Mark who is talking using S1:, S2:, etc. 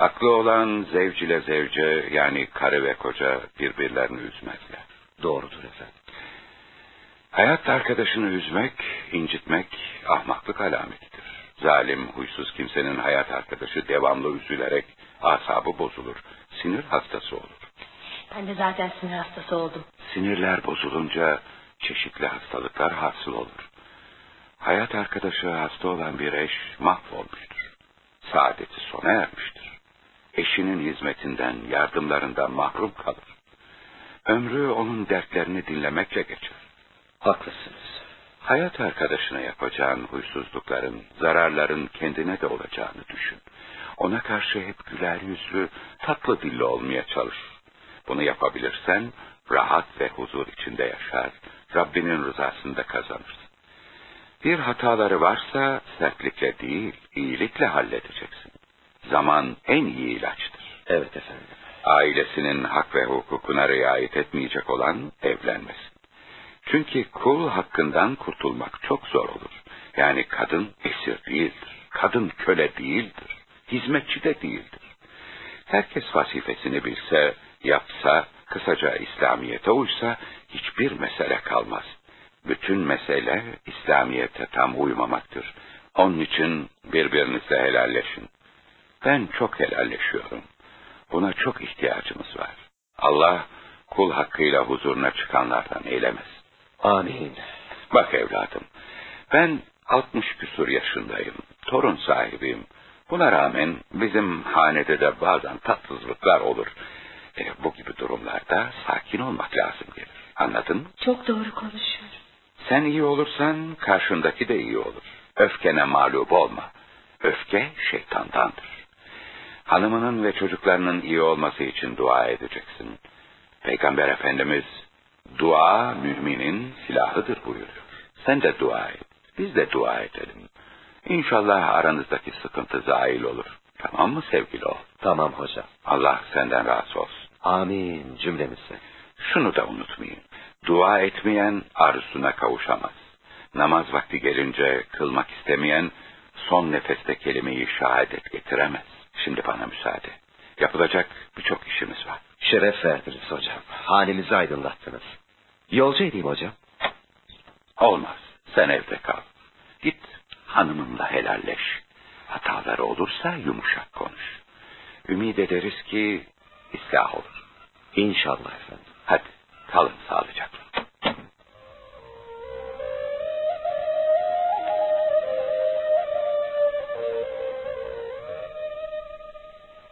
S1: Aklı olan zevc ile zevce yani karı ve koca birbirlerini üzmezler.
S2: Doğrudur efendim.
S1: Hayat arkadaşını üzmek, incitmek ahmaklık alametidir. Zalim, huysuz kimsenin hayat arkadaşı devamlı üzülerek asabı bozulur, sinir hastası olur.
S3: Ben de zaten sinir hastası oldum.
S1: Sinirler bozulunca çeşitli hastalıklar hasıl olur. Hayat arkadaşı hasta olan bir eş mahvolmuştur. Saadeti sona ermiştir. Eşinin hizmetinden, yardımlarından mahrum kalır. Ömrü onun dertlerini dinlemekle geçer.
S2: Haklısınız.
S1: Hayat arkadaşına yapacağın huysuzlukların, zararların kendine de olacağını düşün. Ona karşı hep güler yüzlü, tatlı dilli olmaya çalış. Bunu yapabilirsen rahat ve huzur içinde yaşar, Rabbinin rızasında kazanırsın. Bir hataları varsa sertlikle değil, iyilikle halledeceksin. Zaman en iyi ilaçtır.
S2: Evet efendim.
S1: Ailesinin hak ve hukukuna riayet etmeyecek olan evlenmesin. Çünkü kul hakkından kurtulmak çok zor olur. Yani kadın esir değildir. Kadın köle değildir. Hizmetçi de değildir. Herkes vazifesini bilse, yapsa, kısaca İslamiyet'e uysa hiçbir mesele kalmaz. Bütün mesele İslamiyet'e tam uymamaktır. Onun için birbirinizle helalleşin. Ben çok helalleşiyorum. Buna çok ihtiyacımız var. Allah kul hakkıyla huzuruna çıkanlardan eylemez.
S2: Amin.
S1: Bak evladım, ben 60 küsur yaşındayım, torun sahibiyim. Buna rağmen bizim hanede de bazen tatsızlıklar olur. E, bu gibi durumlarda sakin olmak lazım gelir. Anladın mı?
S3: Çok doğru konuşuyor.
S1: Sen iyi olursan karşındaki de iyi olur. Öfkene mağlup olma. Öfke şeytandandır. Hanımının ve çocuklarının iyi olması için dua edeceksin. Peygamber Efendimiz dua müminin silahıdır buyuruyor. Sen de dua et. Biz de dua edelim. İnşallah aranızdaki sıkıntı zail olur. Tamam mı sevgili oğul?
S2: Tamam hocam.
S1: Allah senden razı olsun.
S2: Amin cümlemize.
S1: Şunu da unutmayın. Dua etmeyen arzusuna kavuşamaz. Namaz vakti gelince kılmak istemeyen son nefeste kelimeyi şehadet getiremez. Şimdi bana müsaade. Yapılacak birçok işimiz var.
S2: Şeref verdiniz hocam. Halimizi aydınlattınız. Yolcu edeyim hocam.
S1: Olmaz. Sen evde kal. Git hanımınla helalleş. Hataları olursa yumuşak konuş. Ümid ederiz ki ıslah olur.
S2: İnşallah efendim.
S1: Hadi kalın sağlıcakla.